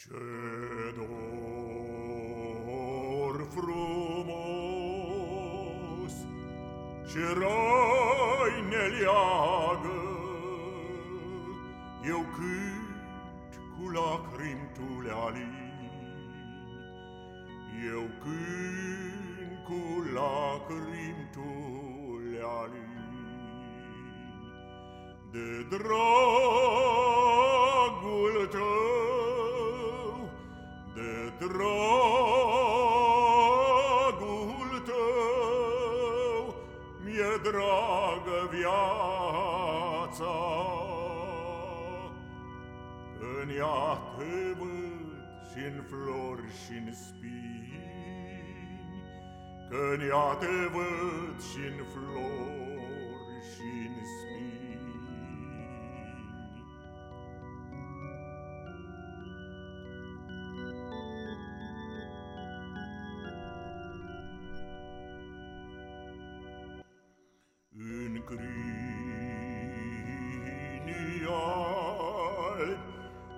Ce dor frumos, ce rai ne leagă, Eu cânt cu lacrimi tu le Eu cânt cu lacrimi tu le De dragul dragă viața, În ea te văd și-n flori și-n spini, Că-n ea te văd și-n flori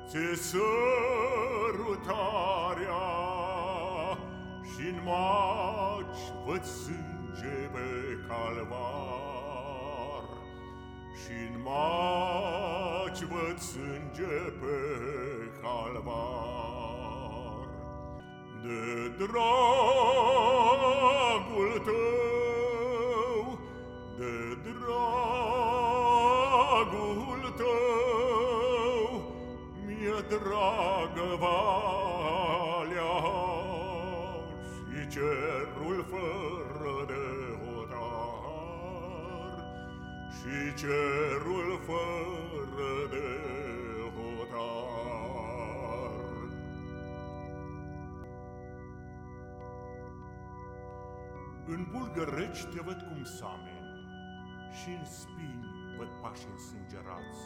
ți sărutarea și-n maci văd sânge pe calvar și-n maci văd sânge pe calvar de dragul dragă valea și cerul fără de hotar și cerul fără de hotar. În bulgări reci te văd cum sameni și în spini văd pași însângerați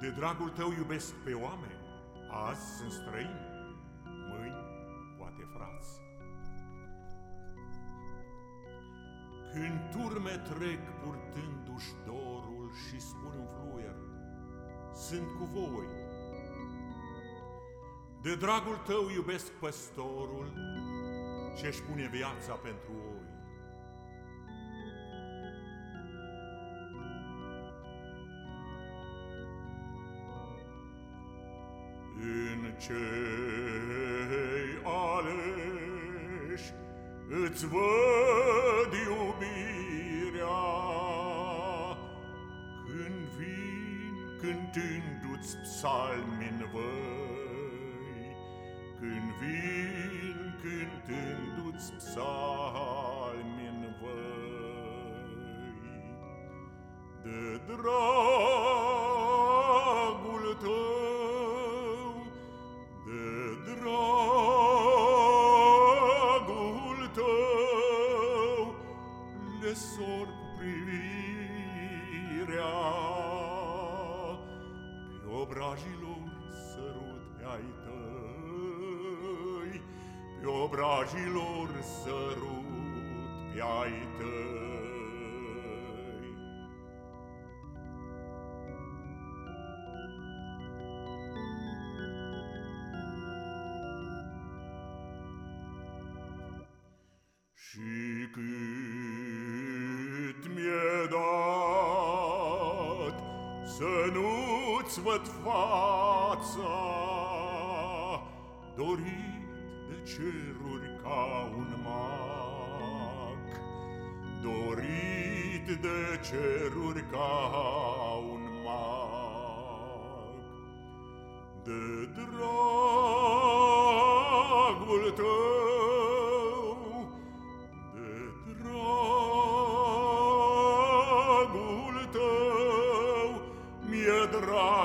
de dragul tău iubesc pe oameni, azi sunt străini, mâini poate frați. Când turme trec purtându-și dorul și spun un fluier, sunt cu voi. De dragul tău iubesc păstorul ce-și pune viața pentru oi. Cei aleși îți văd iubirea când vin cântându-ți psalmi în văi, când vin cântându-ți psalmi în văi. De dragul privirea. Pe obrajilor sărut pe ai tăi Pe obrajilor sărut pe ai tăi nu-ți văd fața Dorit de ceruri ca un mag Dorit de ceruri ca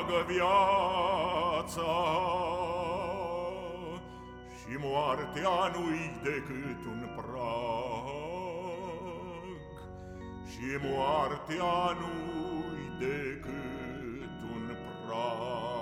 întreagă viața și moartea nu-i decât un prag și moartea nu-i decât un prag.